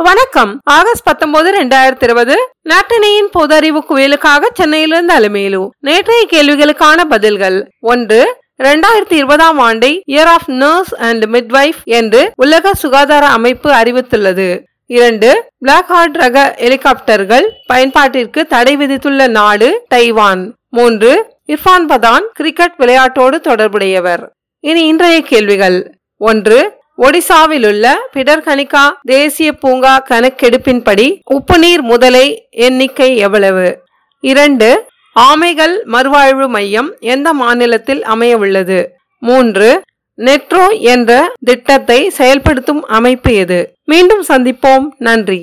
வணக்கம். ஆகஸ்ட் பத்தொன்பது ரெண்டாயிரத்தி இருபது. நாட்டினையின் பொது அறிவு குவியலுக்காக சென்னையிலிருந்து அலுமையிலு. நேற்றைய கேள்விகளுக்கான பதில்கள். ஒன்று இரண்டாயிரத்தி இருபதாம் ஆண்டை year of nurse and midwife என்று உலக சுகாதார அமைப்பு அறிவித்துள்ளது. இரண்டு பிளாக் ஹார்ட் ரக ஹெலிகாப்டர்கள் பயன்பாட்டிற்கு தடை விதித்துள்ள நாடு தைவான். மூன்று இர்ஃபான் பதான் கிரிக்கெட் விளையாட்டோடு தொடர்புடையவர். இனி இன்றைய கேள்விகள். ஒன்று ஒடிசாவில் உள்ள பிடர்கனிகா தேசிய பூங்கா கணக்கெடுப்பின்படி உப்புநீர் முதலை எண்ணிக்கை எவ்வளவு? இரண்டு ஆமைகள் மறுவாழ்வு மையம் எந்த மாநிலத்தில் அமைய உள்ளது மூன்று நெட்ரோ என்ற திட்டத்தை செயல்படுத்தும் அமைப்பு எது? மீண்டும் சந்திப்போம். நன்றி.